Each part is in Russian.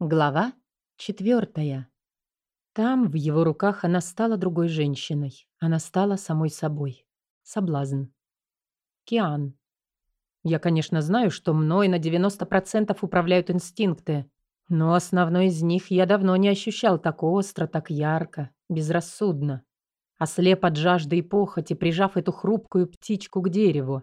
Глава четвертая. Там, в его руках, она стала другой женщиной. Она стала самой собой. Соблазн. Киан. Я, конечно, знаю, что мной на 90% управляют инстинкты, но основной из них я давно не ощущал так остро, так ярко, безрассудно. Ослеп от жажды и похоти, прижав эту хрупкую птичку к дереву.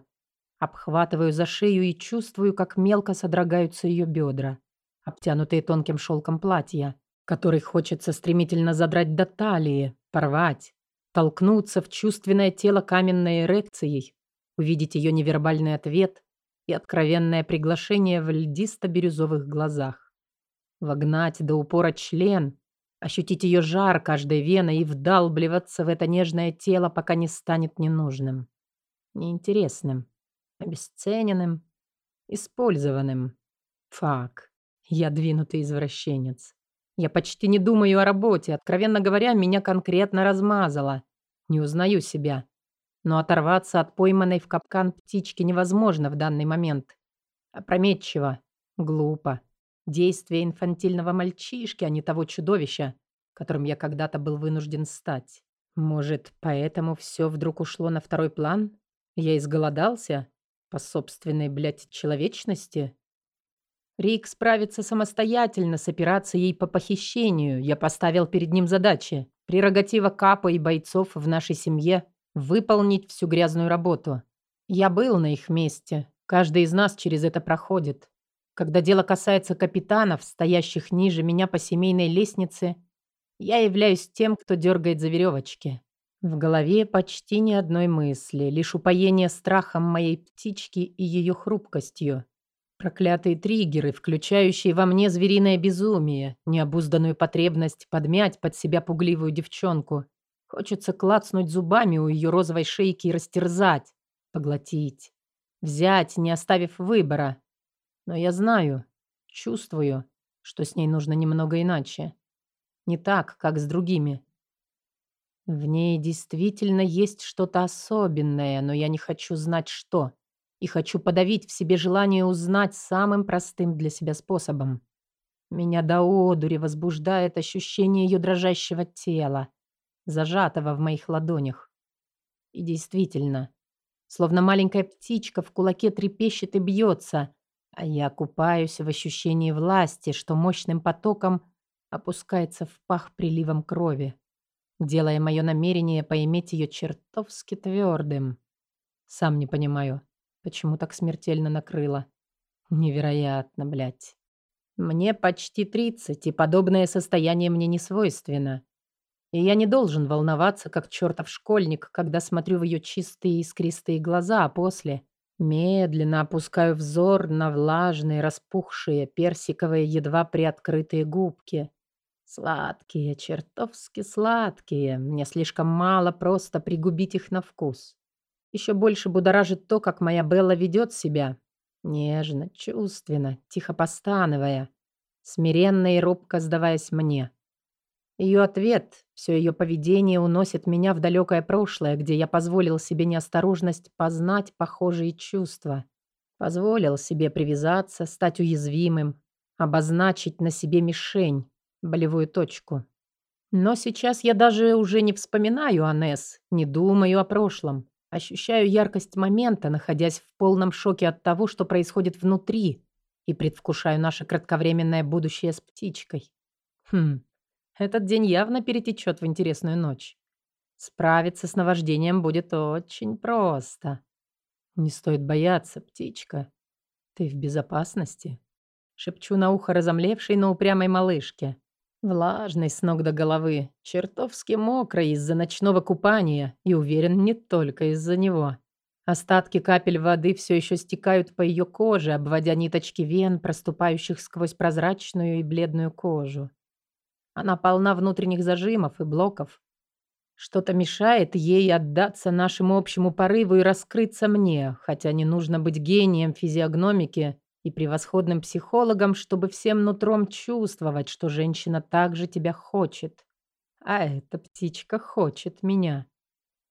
Обхватываю за шею и чувствую, как мелко содрогаются ее бедра обтянутые тонким шелком платья, который хочется стремительно задрать до талии, порвать, толкнуться в чувственное тело каменной эрекцией, увидеть ее невербальный ответ и откровенное приглашение в льдисто-бирюзовых глазах. Вогнать до упора член, ощутить ее жар каждой веной и вдалбливаться в это нежное тело, пока не станет ненужным, неинтересным, обесцененным, использованным. Фак. Я двинутый извращенец. Я почти не думаю о работе. Откровенно говоря, меня конкретно размазало. Не узнаю себя. Но оторваться от пойманной в капкан птички невозможно в данный момент. Опрометчиво. Глупо. Действие инфантильного мальчишки, а не того чудовища, которым я когда-то был вынужден стать. Может, поэтому все вдруг ушло на второй план? Я изголодался? По собственной, блядь, человечности? Рик справится самостоятельно с операцией по похищению. Я поставил перед ним задачи. Прерогатива Капа и бойцов в нашей семье – выполнить всю грязную работу. Я был на их месте. Каждый из нас через это проходит. Когда дело касается капитанов, стоящих ниже меня по семейной лестнице, я являюсь тем, кто дергает за веревочки. В голове почти ни одной мысли, лишь упоение страхом моей птички и ее хрупкостью. Проклятые триггеры, включающие во мне звериное безумие, необузданную потребность подмять под себя пугливую девчонку. Хочется клацнуть зубами у ее розовой шейки и растерзать, поглотить, взять, не оставив выбора. Но я знаю, чувствую, что с ней нужно немного иначе. Не так, как с другими. В ней действительно есть что-то особенное, но я не хочу знать, что и хочу подавить в себе желание узнать самым простым для себя способом. Меня до одури возбуждает ощущение ее дрожащего тела, зажатого в моих ладонях. И действительно, словно маленькая птичка в кулаке трепещет и бьется, а я купаюсь в ощущении власти, что мощным потоком опускается в пах приливом крови, делая мое намерение поиметь ее чертовски твердым. Сам не понимаю, Почему так смертельно накрыло? Невероятно, блядь. Мне почти 30, и подобное состояние мне не свойственно. И я не должен волноваться, как чертов школьник, когда смотрю в ее чистые искристые глаза, а после медленно опускаю взор на влажные, распухшие, персиковые, едва приоткрытые губки. Сладкие, чертовски сладкие. Мне слишком мало просто пригубить их на вкус. Еще больше будоражит то, как моя Белла ведет себя. Нежно, чувственно, тихо постановая, смиренно и робко сдаваясь мне. Ее ответ, все ее поведение уносит меня в далекое прошлое, где я позволил себе неосторожность познать похожие чувства. Позволил себе привязаться, стать уязвимым, обозначить на себе мишень, болевую точку. Но сейчас я даже уже не вспоминаю о Несс, не думаю о прошлом. Ощущаю яркость момента, находясь в полном шоке от того, что происходит внутри, и предвкушаю наше кратковременное будущее с птичкой. Хм, этот день явно перетечет в интересную ночь. Справиться с наваждением будет очень просто. Не стоит бояться, птичка. Ты в безопасности. Шепчу на ухо разомлевшей, но упрямой малышке. Влажный с ног до головы, чертовски мокрый из-за ночного купания и, уверен, не только из-за него. Остатки капель воды все еще стекают по ее коже, обводя ниточки вен, проступающих сквозь прозрачную и бледную кожу. Она полна внутренних зажимов и блоков. Что-то мешает ей отдаться нашему общему порыву и раскрыться мне, хотя не нужно быть гением физиогномики, и превосходным психологом, чтобы всем нутром чувствовать, что женщина также тебя хочет. А эта птичка хочет меня.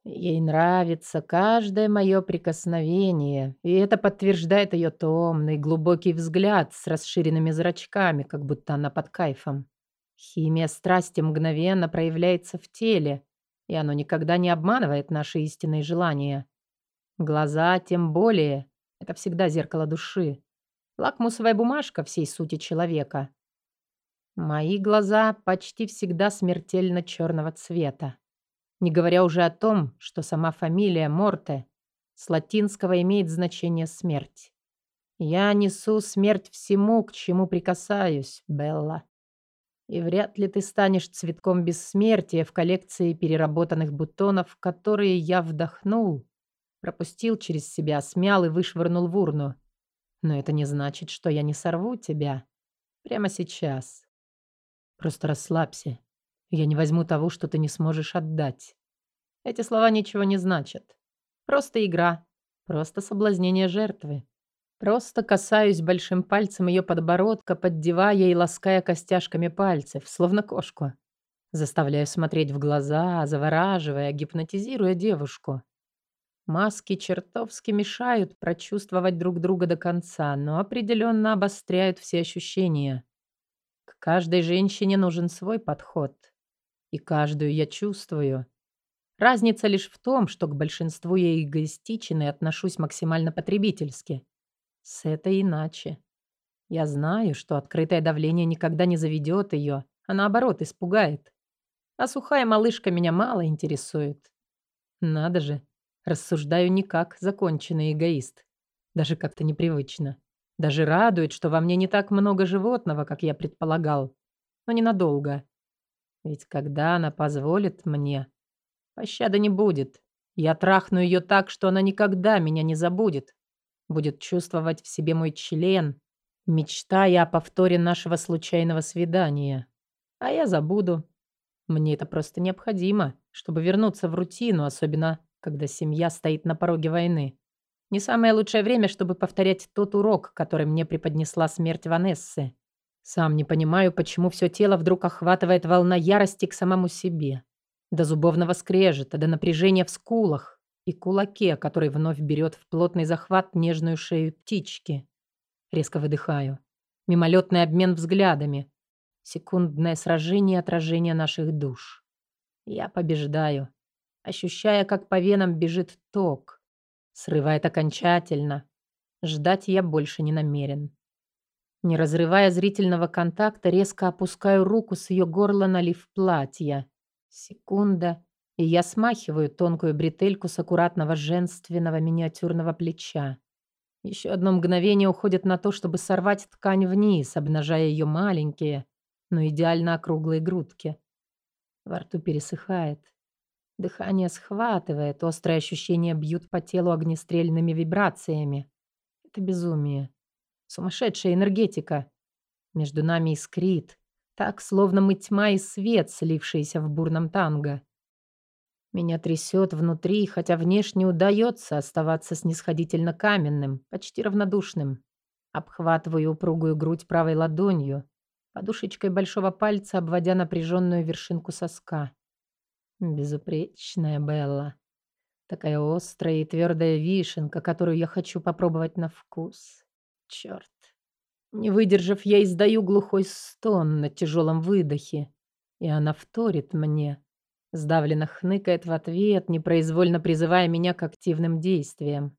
Ей нравится каждое мое прикосновение, и это подтверждает ее томный, глубокий взгляд с расширенными зрачками, как будто она под кайфом. Химия страсти мгновенно проявляется в теле, и оно никогда не обманывает наши истинные желания. Глаза тем более. Это всегда зеркало души. Лакмусовая бумажка всей сути человека. Мои глаза почти всегда смертельно черного цвета. Не говоря уже о том, что сама фамилия Морте с латинского имеет значение «смерть». Я несу смерть всему, к чему прикасаюсь, Белла. И вряд ли ты станешь цветком бессмертия в коллекции переработанных бутонов, которые я вдохнул, пропустил через себя, смял и вышвырнул в урну. Но это не значит, что я не сорву тебя. Прямо сейчас. Просто расслабься. Я не возьму того, что ты не сможешь отдать. Эти слова ничего не значат. Просто игра. Просто соблазнение жертвы. Просто касаюсь большим пальцем ее подбородка, поддевая и лаская костяшками пальцев, словно кошку. Заставляю смотреть в глаза, завораживая, гипнотизируя девушку. Маски чертовски мешают прочувствовать друг друга до конца, но определенно обостряют все ощущения. К каждой женщине нужен свой подход и каждую я чувствую. Разница лишь в том, что к большинству я эгоистичен и отношусь максимально потребительски. С этой иначе. Я знаю, что открытое давление никогда не заведет ее, а наоборот испугает. А сухая малышка меня мало интересует. Надо же, рассуждаю не как законченный эгоист. Даже как-то непривычно. Даже радует, что во мне не так много животного, как я предполагал. Но ненадолго. Ведь когда она позволит мне, пощады не будет. Я трахну ее так, что она никогда меня не забудет. Будет чувствовать в себе мой член, мечтая о повторе нашего случайного свидания. А я забуду. Мне это просто необходимо, чтобы вернуться в рутину, особенно когда семья стоит на пороге войны. Не самое лучшее время, чтобы повторять тот урок, который мне преподнесла смерть Ванессы. Сам не понимаю, почему все тело вдруг охватывает волна ярости к самому себе. До зубовного скрежета, до напряжения в скулах и кулаке, который вновь берет в плотный захват нежную шею птички. Резко выдыхаю. Мимолетный обмен взглядами. Секундное сражение и отражение наших душ. Я побеждаю, ощущая, как по венам бежит ток. Срывает окончательно. Ждать я больше не намерен. Не разрывая зрительного контакта, резко опускаю руку с ее горла на лиф платья. Секунда, и я смахиваю тонкую бретельку с аккуратного женственного миниатюрного плеча. Еще одно мгновение уходит на то, чтобы сорвать ткань вниз, обнажая ее маленькие, но идеально округлые грудки. Во рту пересыхает. Дыхание схватывает, острые ощущения бьют по телу огнестрельными вибрациями. Это безумие. Сумасшедшая энергетика. Между нами искрит. Так, словно мы тьма и свет, слившиеся в бурном танго. Меня трясет внутри, хотя внешне удается оставаться снисходительно каменным, почти равнодушным. Обхватываю упругую грудь правой ладонью, подушечкой большого пальца обводя напряженную вершинку соска. Безупречная Белла. Такая острая и твердая вишенка, которую я хочу попробовать на вкус. Черт. Не выдержав, я издаю глухой стон на тяжелом выдохе, и она вторит мне. Сдавленно хныкает в ответ, непроизвольно призывая меня к активным действиям.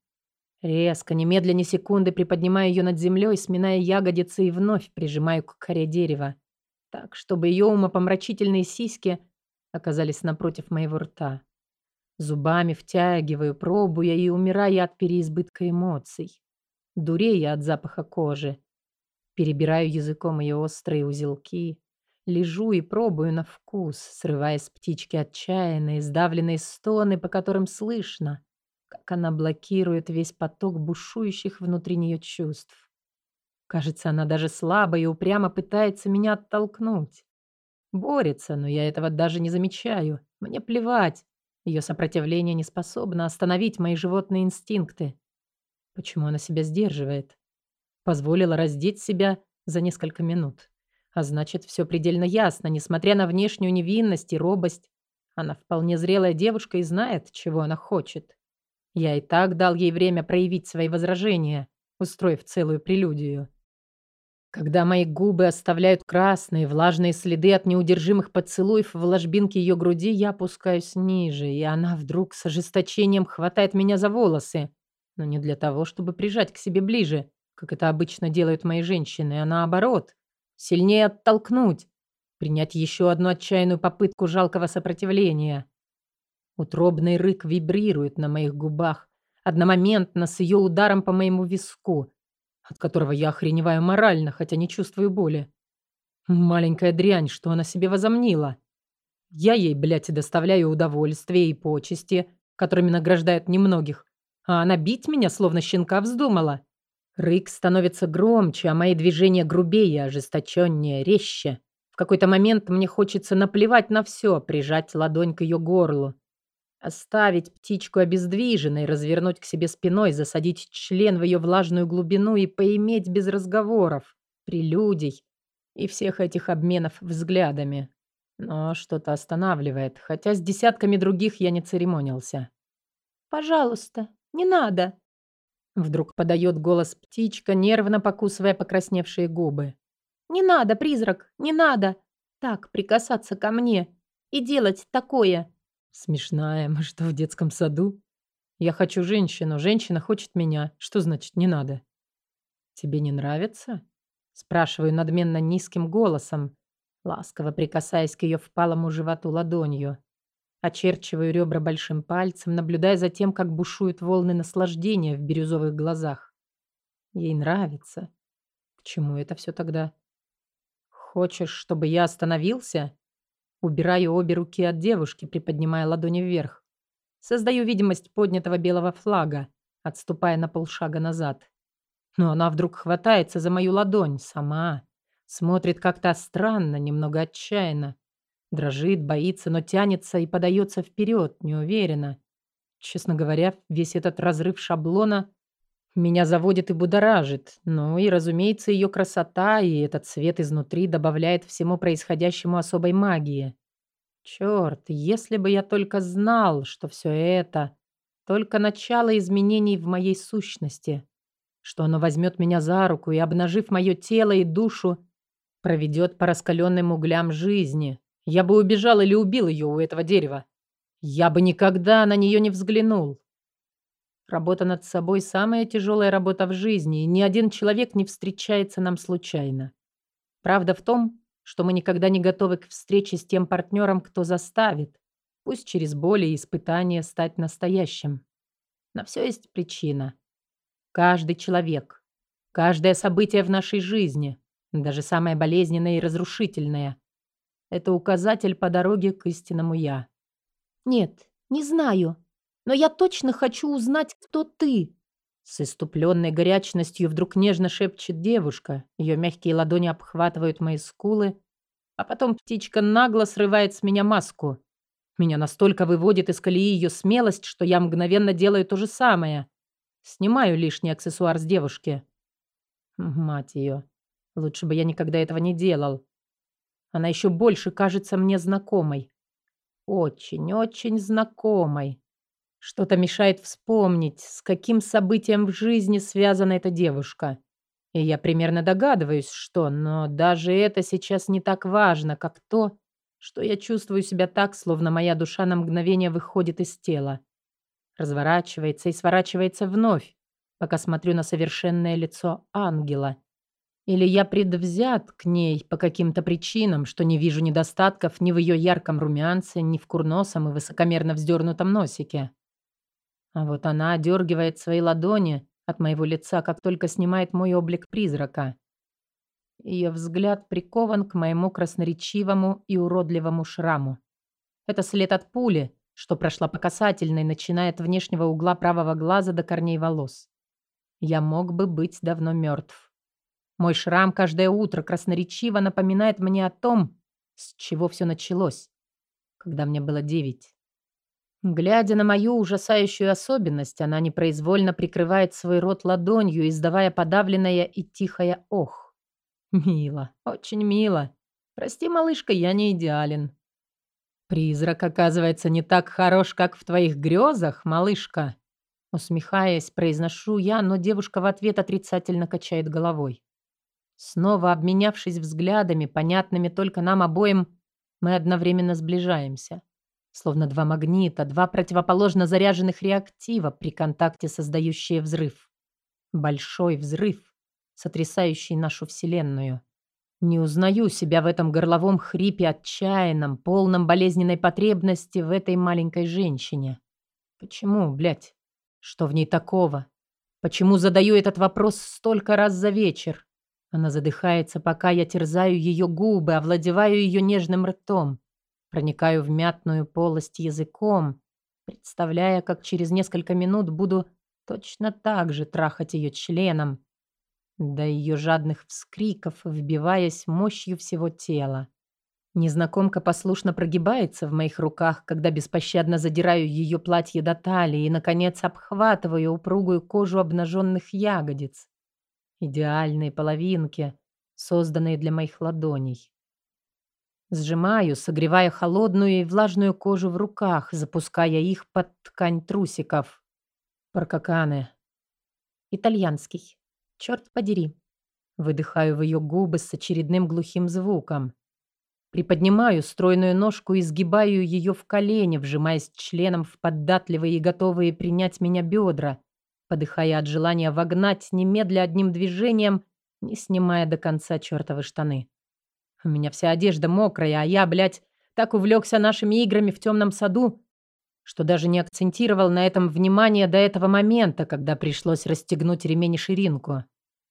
Резко, немедля ни секунды приподнимаю ее над землей, сминая ягодицы и вновь прижимаю к коре дерева, так, чтобы ее умопомрачительные сиськи оказались напротив моего рта. Зубами втягиваю, пробуя и умирая от переизбытка эмоций дурея от запаха кожи. Перебираю языком ее острые узелки, лежу и пробую на вкус, срывая с птички отчаянные, сдавленные стоны, по которым слышно, как она блокирует весь поток бушующих внутри нее чувств. Кажется, она даже слабо и упрямо пытается меня оттолкнуть. Борется, но я этого даже не замечаю. Мне плевать. Ее сопротивление не способно остановить мои животные инстинкты. Почему она себя сдерживает? Позволила раздеть себя за несколько минут. А значит, все предельно ясно, несмотря на внешнюю невинность и робость. Она вполне зрелая девушка и знает, чего она хочет. Я и так дал ей время проявить свои возражения, устроив целую прелюдию. Когда мои губы оставляют красные, влажные следы от неудержимых поцелуев в ложбинке ее груди, я опускаюсь ниже, и она вдруг с ожесточением хватает меня за волосы. Но не для того, чтобы прижать к себе ближе, как это обычно делают мои женщины, а наоборот, сильнее оттолкнуть, принять еще одну отчаянную попытку жалкого сопротивления. Утробный рык вибрирует на моих губах, одномоментно с ее ударом по моему виску, от которого я охреневаю морально, хотя не чувствую боли. Маленькая дрянь, что она себе возомнила. Я ей, блядь, доставляю удовольствие и почести, которыми награждают немногих, а она бить меня, словно щенка, вздумала. Рык становится громче, а мои движения грубее, ожесточеннее, резче. В какой-то момент мне хочется наплевать на все, прижать ладонь к ее горлу. Оставить птичку обездвиженной, развернуть к себе спиной, засадить член в ее влажную глубину и поиметь без разговоров, прелюдий и всех этих обменов взглядами. Но что-то останавливает, хотя с десятками других я не церемонился. «Пожалуйста, не надо!» Вдруг подает голос птичка, нервно покусывая покрасневшие губы. «Не надо, призрак, не надо! Так прикасаться ко мне и делать такое!» Смешная, мы что, в детском саду? Я хочу женщину, женщина хочет меня. Что значит «не надо»? Тебе не нравится? Спрашиваю надменно низким голосом, ласково прикасаясь к ее впалому животу ладонью. Очерчиваю ребра большим пальцем, наблюдая за тем, как бушуют волны наслаждения в бирюзовых глазах. Ей нравится. К чему это все тогда? Хочешь, чтобы я остановился? Убираю обе руки от девушки, приподнимая ладони вверх. Создаю видимость поднятого белого флага, отступая на полшага назад. Но она вдруг хватается за мою ладонь, сама. Смотрит как-то странно, немного отчаянно. Дрожит, боится, но тянется и подается вперед, неуверенно. Честно говоря, весь этот разрыв шаблона меня заводит и будоражит. Ну и, разумеется, ее красота и этот цвет изнутри добавляет всему происходящему особой магии. Черт, если бы я только знал, что все это только начало изменений в моей сущности, что оно возьмет меня за руку и, обнажив мое тело и душу, проведет по раскаленным углям жизни, я бы убежал или убил ее у этого дерева. Я бы никогда на нее не взглянул. Работа над собой – самая тяжелая работа в жизни, и ни один человек не встречается нам случайно. Правда в том, что мы никогда не готовы к встрече с тем партнером, кто заставит, пусть через боли и испытания, стать настоящим. На все есть причина. Каждый человек, каждое событие в нашей жизни, даже самое болезненное и разрушительное, это указатель по дороге к истинному «я». «Нет, не знаю. Но я точно хочу узнать, кто ты». С иступленной горячностью вдруг нежно шепчет девушка. Ее мягкие ладони обхватывают мои скулы, а потом птичка нагло срывает с меня маску. Меня настолько выводит из колеи ее смелость, что я мгновенно делаю то же самое. Снимаю лишний аксессуар с девушки. Мать ее. Лучше бы я никогда этого не делал. Она еще больше кажется мне знакомой. Очень-очень знакомой. Что-то мешает вспомнить, с каким событием в жизни связана эта девушка. И я примерно догадываюсь, что, но даже это сейчас не так важно, как то, что я чувствую себя так, словно моя душа на мгновение выходит из тела. Разворачивается и сворачивается вновь, пока смотрю на совершенное лицо ангела, или я предвзят к ней по каким-то причинам, что не вижу недостатков ни в ее ярком румянце, ни в курносом и высокомерно вздернутом носике. А вот она дергивает свои ладони от моего лица, как только снимает мой облик призрака. Ее взгляд прикован к моему красноречивому и уродливому шраму. Это след от пули, что прошла по касательной, начиная от внешнего угла правого глаза до корней волос. Я мог бы быть давно мертв. Мой шрам каждое утро красноречиво напоминает мне о том, с чего все началось, когда мне было девять. Глядя на мою ужасающую особенность, она непроизвольно прикрывает свой рот ладонью, издавая подавленное и тихое «ох». Мило, очень мило. Прости, малышка, я не идеален. «Призрак, оказывается, не так хорош, как в твоих грезах, малышка!» Усмехаясь, произношу я, но девушка в ответ отрицательно качает головой. Снова обменявшись взглядами, понятными только нам обоим, мы одновременно сближаемся. Словно два магнита, два противоположно заряженных реактива при контакте создающие взрыв. Большой взрыв, сотрясающий нашу Вселенную. Не узнаю себя в этом горловом хрипе отчаянном, полном болезненной потребности в этой маленькой женщине. Почему, блядь? Что в ней такого? Почему задаю этот вопрос столько раз за вечер? Она задыхается, пока я терзаю ее губы, овладеваю ее нежным ртом, проникаю в мятную полость языком, представляя, как через несколько минут буду точно так же трахать ее членом, до ее жадных вскриков, вбиваясь мощью всего тела. Незнакомка послушно прогибается в моих руках, когда беспощадно задираю ее платье до талии и, наконец, обхватываю упругую кожу обнаженных ягодиц. Идеальные половинки, созданные для моих ладоней. Сжимаю, согревая холодную и влажную кожу в руках, запуская их под ткань трусиков. Паркаканы. Итальянский. Черт подери. Выдыхаю в ее губы с очередным глухим звуком. Приподнимаю стройную ножку и сгибаю ее в колени, вжимаясь членом в податливые и готовые принять меня бедра, подыхая от желания вогнать немедля одним движением, не снимая до конца чертовы штаны. У меня вся одежда мокрая, а я, блядь, так увлекся нашими играми в темном саду, что даже не акцентировал на этом внимание до этого момента, когда пришлось расстегнуть ремень и ширинку.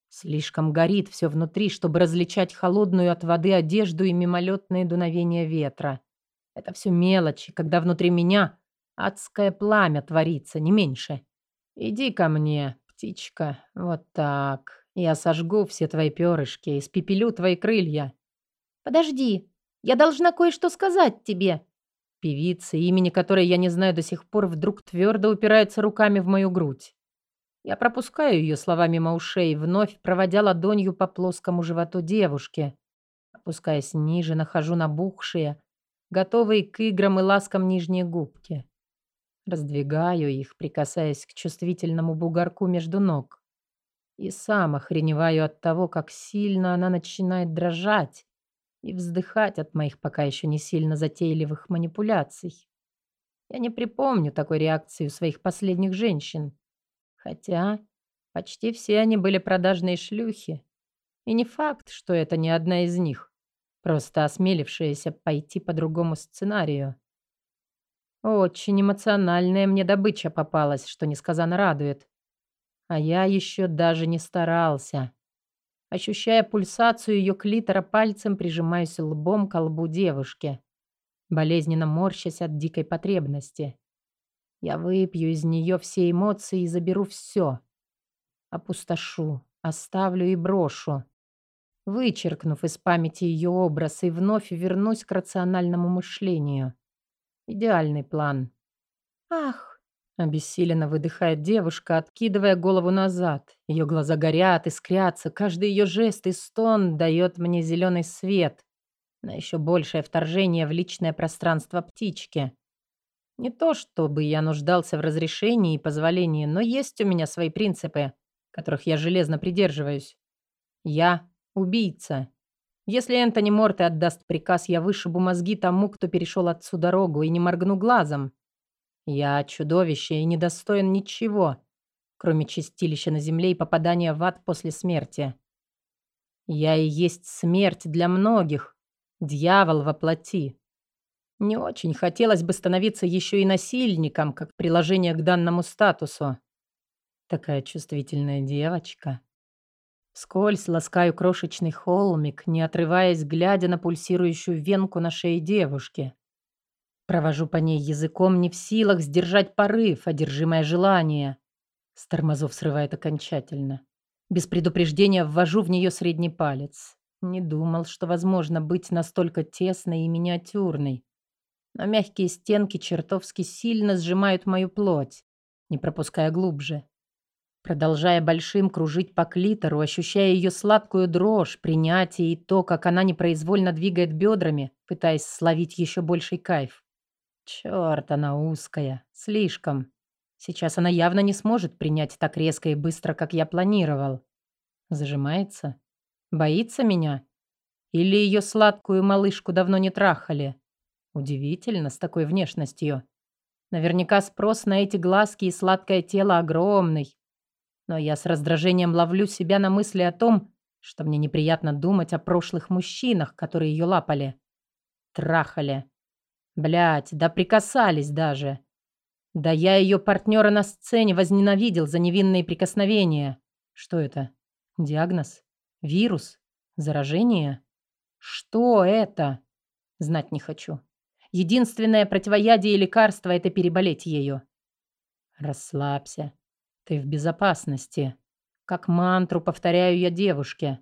Слишком горит все внутри, чтобы различать холодную от воды одежду и мимолетные дуновения ветра. Это все мелочи, когда внутри меня адское пламя творится, не меньше. Иди ко мне, птичка, вот так. Я сожгу все твои перышки, испепелю твои крылья. Подожди, я должна кое-что сказать тебе. Певица, имени которой я не знаю до сих пор, вдруг твердо упирается руками в мою грудь. Я пропускаю ее слова мимо ушей, вновь проводя ладонью по плоскому животу девушки. Опускаясь ниже, нахожу набухшие, готовые к играм и ласкам нижние губки. Раздвигаю их, прикасаясь к чувствительному бугорку между ног. И сам охреневаю от того, как сильно она начинает дрожать и вздыхать от моих пока еще не сильно затейливых манипуляций. Я не припомню такой реакции у своих последних женщин. Хотя почти все они были продажные шлюхи. И не факт, что это не одна из них, просто осмелившаяся пойти по другому сценарию. Очень эмоциональная мне добыча попалась, что несказанно радует. А я еще даже не старался. Ощущая пульсацию ее клитора, пальцем прижимаюсь лбом к лбу девушки, болезненно морщась от дикой потребности. Я выпью из нее все эмоции и заберу все. Опустошу, оставлю и брошу. Вычеркнув из памяти ее образ и вновь вернусь к рациональному мышлению. Идеальный план. «Ах!» — обессиленно выдыхает девушка, откидывая голову назад. Ее глаза горят, искрятся, каждый ее жест и стон дает мне зеленый свет на еще большее вторжение в личное пространство птички. Не то, чтобы я нуждался в разрешении и позволении, но есть у меня свои принципы, которых я железно придерживаюсь. Я убийца. Если Энтони Морте отдаст приказ, я вышибу мозги тому, кто перешел отцу дорогу, и не моргну глазом. Я чудовище и недостоин ничего, кроме чистилища на земле и попадания в ад после смерти. Я и есть смерть для многих, дьявол во плоти. Не очень хотелось бы становиться еще и насильником, как приложение к данному статусу. Такая чувствительная девочка. Скользь ласкаю крошечный холмик, не отрываясь, глядя на пульсирующую венку на шее девушки. Провожу по ней языком, не в силах сдержать порыв, одержимое желание. С тормозов срывает окончательно. Без предупреждения ввожу в нее средний палец. Не думал, что возможно быть настолько тесной и миниатюрной но мягкие стенки чертовски сильно сжимают мою плоть, не пропуская глубже. Продолжая большим кружить по клитору, ощущая ее сладкую дрожь, принятие и то, как она непроизвольно двигает бедрами, пытаясь словить еще больший кайф. Чёрт, она узкая. Слишком. Сейчас она явно не сможет принять так резко и быстро, как я планировал. Зажимается? Боится меня? Или ее сладкую малышку давно не трахали? Удивительно, с такой внешностью. Наверняка спрос на эти глазки и сладкое тело огромный. Но я с раздражением ловлю себя на мысли о том, что мне неприятно думать о прошлых мужчинах, которые ее лапали. Трахали. Блять, да прикасались даже. Да я ее партнера на сцене возненавидел за невинные прикосновения. Что это? Диагноз? Вирус? Заражение? Что это? Знать не хочу. Единственное противоядие и лекарство – это переболеть ею. Расслабься. Ты в безопасности. Как мантру повторяю я девушке.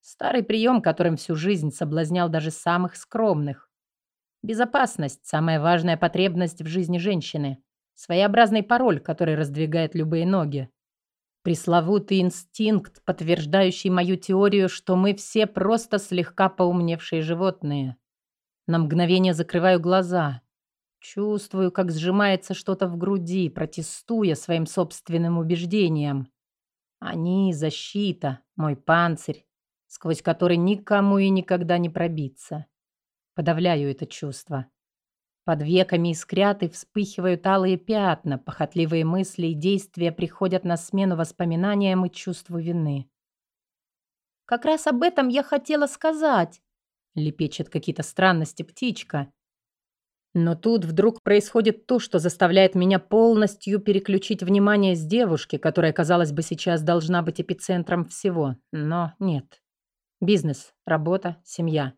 Старый прием, которым всю жизнь соблазнял даже самых скромных. Безопасность – самая важная потребность в жизни женщины. Своеобразный пароль, который раздвигает любые ноги. Пресловутый инстинкт, подтверждающий мою теорию, что мы все просто слегка поумневшие животные. На мгновение закрываю глаза. Чувствую, как сжимается что-то в груди, протестуя своим собственным убеждениям. Они – защита, мой панцирь, сквозь который никому и никогда не пробиться. Подавляю это чувство. Под веками искрят и вспыхивают алые пятна, похотливые мысли и действия приходят на смену воспоминаниям и чувству вины. «Как раз об этом я хотела сказать», — лепечет какие-то странности птичка. Но тут вдруг происходит то, что заставляет меня полностью переключить внимание с девушки, которая, казалось бы, сейчас должна быть эпицентром всего. Но нет. Бизнес, работа, семья.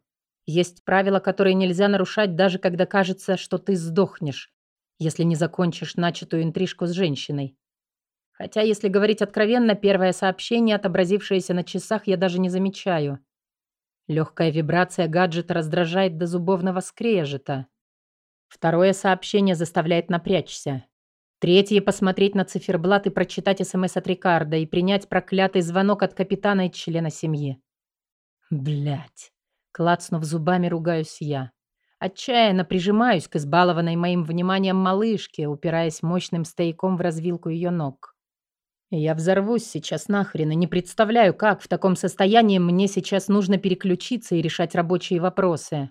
Есть правила, которые нельзя нарушать, даже когда кажется, что ты сдохнешь, если не закончишь начатую интрижку с женщиной. Хотя, если говорить откровенно, первое сообщение, отобразившееся на часах, я даже не замечаю. Легкая вибрация гаджета раздражает до зубовного скрежета. Второе сообщение заставляет напрячься. Третье – посмотреть на циферблат и прочитать СМС от Рикардо и принять проклятый звонок от капитана и члена семьи. Блять. Клацнув зубами, ругаюсь я. Отчаянно прижимаюсь к избалованной моим вниманием малышке, упираясь мощным стояком в развилку ее ног. Я взорвусь сейчас нахрен и не представляю, как в таком состоянии мне сейчас нужно переключиться и решать рабочие вопросы.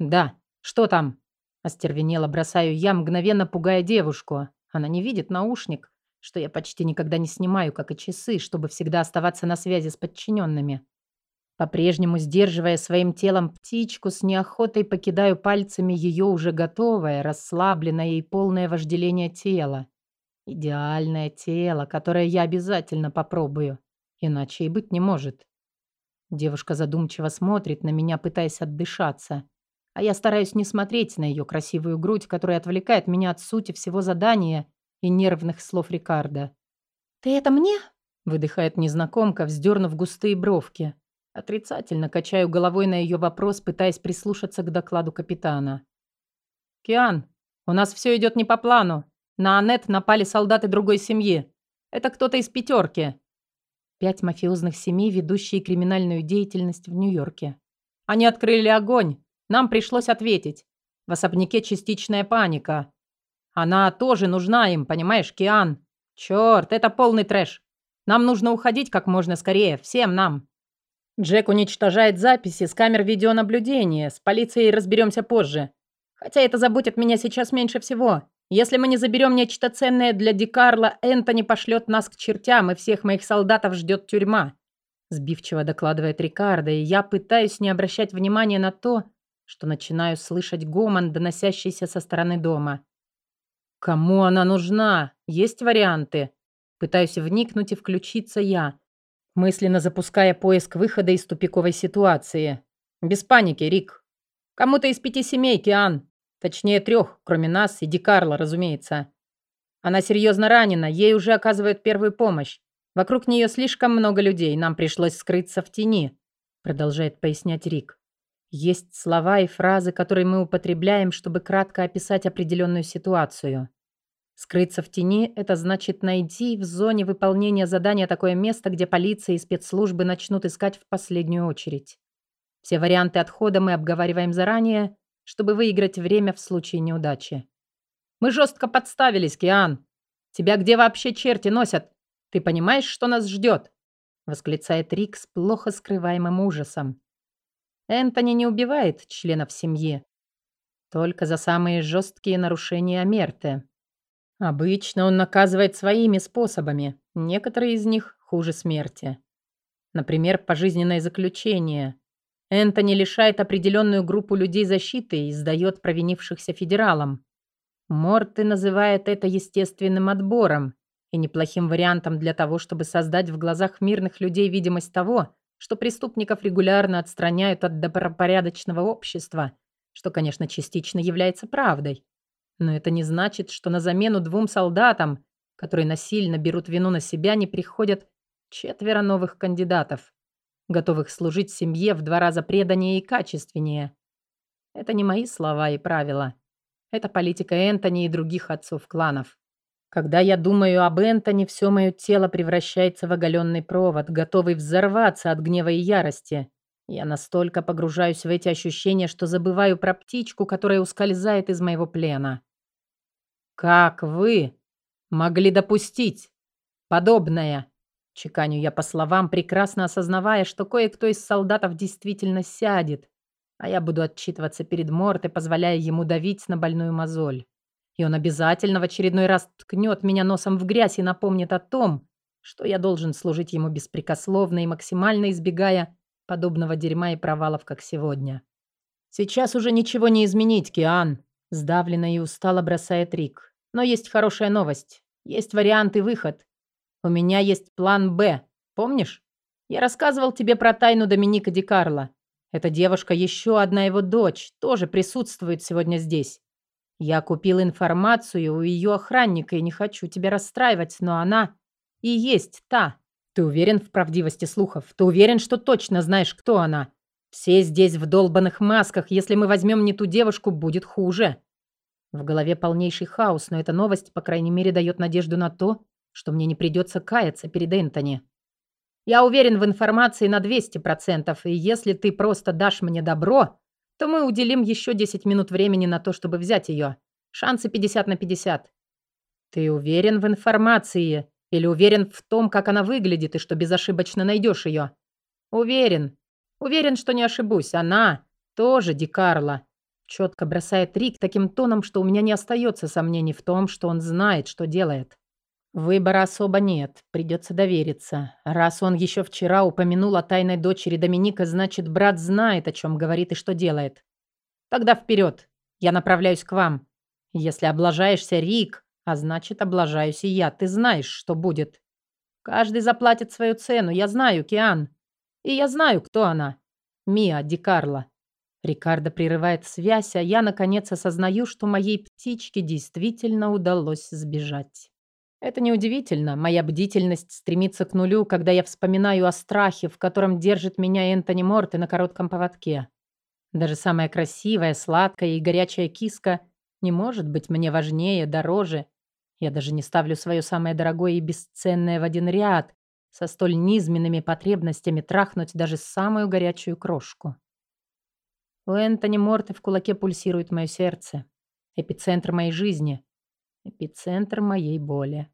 «Да, что там?» Остервенело бросаю я, мгновенно пугая девушку. Она не видит наушник, что я почти никогда не снимаю, как и часы, чтобы всегда оставаться на связи с подчиненными. По-прежнему сдерживая своим телом птичку, с неохотой покидаю пальцами ее уже готовое, расслабленное и полное вожделение тело. Идеальное тело, которое я обязательно попробую. Иначе и быть не может. Девушка задумчиво смотрит на меня, пытаясь отдышаться. А я стараюсь не смотреть на ее красивую грудь, которая отвлекает меня от сути всего задания и нервных слов Рикардо. «Ты это мне?» — выдыхает незнакомка, вздернув густые бровки. Отрицательно качаю головой на ее вопрос, пытаясь прислушаться к докладу капитана. «Киан, у нас все идет не по плану. На Анет напали солдаты другой семьи. Это кто-то из пятерки». Пять мафиозных семей, ведущие криминальную деятельность в Нью-Йорке. Они открыли огонь. Нам пришлось ответить. В особняке частичная паника. Она тоже нужна им, понимаешь, Киан? Черт, это полный трэш. Нам нужно уходить как можно скорее. Всем нам. Джек уничтожает записи с камер видеонаблюдения. С полицией разберемся позже. Хотя это заботит меня сейчас меньше всего. Если мы не заберем нечто ценное для Дикарла, Энтони пошлет нас к чертям, и всех моих солдатов ждет тюрьма. Сбивчиво докладывает Рикардо, и я пытаюсь не обращать внимания на то, что начинаю слышать гомон, доносящийся со стороны дома. Кому она нужна? Есть варианты? Пытаюсь вникнуть и включиться я, мысленно запуская поиск выхода из тупиковой ситуации. Без паники, Рик. Кому-то из пяти семей, Киан. Точнее, трех, кроме нас и Дикарла, разумеется. Она серьезно ранена, ей уже оказывают первую помощь. Вокруг нее слишком много людей, нам пришлось скрыться в тени, продолжает пояснять Рик. Есть слова и фразы, которые мы употребляем, чтобы кратко описать определенную ситуацию. Скрыться в тени – это значит найти в зоне выполнения задания такое место, где полиция и спецслужбы начнут искать в последнюю очередь. Все варианты отхода мы обговариваем заранее, чтобы выиграть время в случае неудачи. Мы жестко подставились, Киан. Тебя где вообще черти носят? Ты понимаешь, что нас ждет? Восклицает Рик с плохо скрываемым ужасом. Энтони не убивает членов семьи. Только за самые жесткие нарушения Амерты. Обычно он наказывает своими способами. Некоторые из них хуже смерти. Например, пожизненное заключение. Энтони лишает определенную группу людей защиты и сдает провинившихся федералам. Морты называет это естественным отбором и неплохим вариантом для того, чтобы создать в глазах мирных людей видимость того, что преступников регулярно отстраняют от добропорядочного общества, что, конечно, частично является правдой. Но это не значит, что на замену двум солдатам, которые насильно берут вину на себя, не приходят четверо новых кандидатов, готовых служить семье в два раза преданнее и качественнее. Это не мои слова и правила. Это политика Энтони и других отцов кланов. Когда я думаю об Энтони, все мое тело превращается в оголенный провод, готовый взорваться от гнева и ярости. Я настолько погружаюсь в эти ощущения, что забываю про птичку, которая ускользает из моего плена. «Как вы могли допустить подобное?» Чеканю я по словам, прекрасно осознавая, что кое-кто из солдатов действительно сядет, а я буду отчитываться перед Мортой, позволяя ему давить на больную мозоль. И он обязательно в очередной раз ткнет меня носом в грязь и напомнит о том, что я должен служить ему беспрекословно и максимально избегая подобного дерьма и провалов, как сегодня. «Сейчас уже ничего не изменить, Киан», – сдавленно и устало бросает Рик. «Но есть хорошая новость. Есть вариант и выход. У меня есть план «Б». Помнишь? Я рассказывал тебе про тайну Доминика Ди Карло. Эта девушка еще одна его дочь, тоже присутствует сегодня здесь. Я купил информацию у ее охранника и не хочу тебя расстраивать, но она и есть та. Ты уверен в правдивости слухов? Ты уверен, что точно знаешь, кто она? Все здесь в долбанных масках. Если мы возьмем не ту девушку, будет хуже. В голове полнейший хаос, но эта новость, по крайней мере, дает надежду на то, что мне не придется каяться перед Энтони. Я уверен в информации на 200%, и если ты просто дашь мне добро, то мы уделим еще 10 минут времени на то, чтобы взять ее. Шансы 50 на 50. Ты уверен в информации или уверен в том, как она выглядит, и что безошибочно найдешь ее? Уверен. Уверен, что не ошибусь. Она тоже Ди Карло. Четко бросает Рик таким тоном, что у меня не остается сомнений в том, что он знает, что делает. Выбора особо нет, придется довериться. Раз он еще вчера упомянул о тайной дочери Доминика, значит, брат знает, о чем говорит и что делает. Тогда вперед. Я направляюсь к вам. Если облажаешься, Рик, а значит, облажаюсь и я. Ты знаешь, что будет. Каждый заплатит свою цену. Я знаю, Киан. И я знаю, кто она. Мия Ди Карло. Рикардо прерывает связь, а я, наконец, осознаю, что моей птичке действительно удалось сбежать. Это неудивительно. Моя бдительность стремится к нулю, когда я вспоминаю о страхе, в котором держит меня Энтони Морте на коротком поводке. Даже самая красивая, сладкая и горячая киска не может быть мне важнее, дороже. Я даже не ставлю свое самое дорогое и бесценное в один ряд, со столь низменными потребностями трахнуть даже самую горячую крошку. У Энтони Морте в кулаке пульсирует мое сердце. Эпицентр моей жизни. Эпицентр моей боли.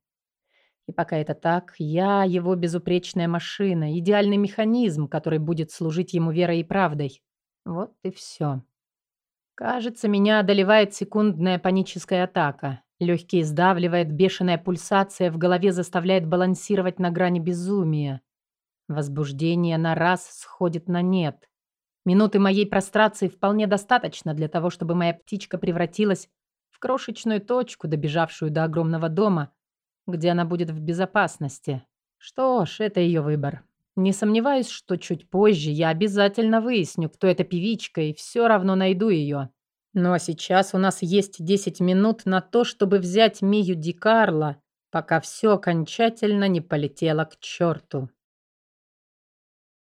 И пока это так, я его безупречная машина, идеальный механизм, который будет служить ему верой и правдой. Вот и все. Кажется, меня одолевает секундная паническая атака. Легкие сдавливает, бешеная пульсация в голове заставляет балансировать на грани безумия. Возбуждение на раз сходит на нет. Минуты моей прострации вполне достаточно для того, чтобы моя птичка превратилась в крошечную точку, добежавшую до огромного дома, где она будет в безопасности. Что ж, это ее выбор. Не сомневаюсь, что чуть позже я обязательно выясню, кто эта певичка, и все равно найду ее. Ну а сейчас у нас есть 10 минут на то, чтобы взять Мию Ди Карло, пока все окончательно не полетело к черту.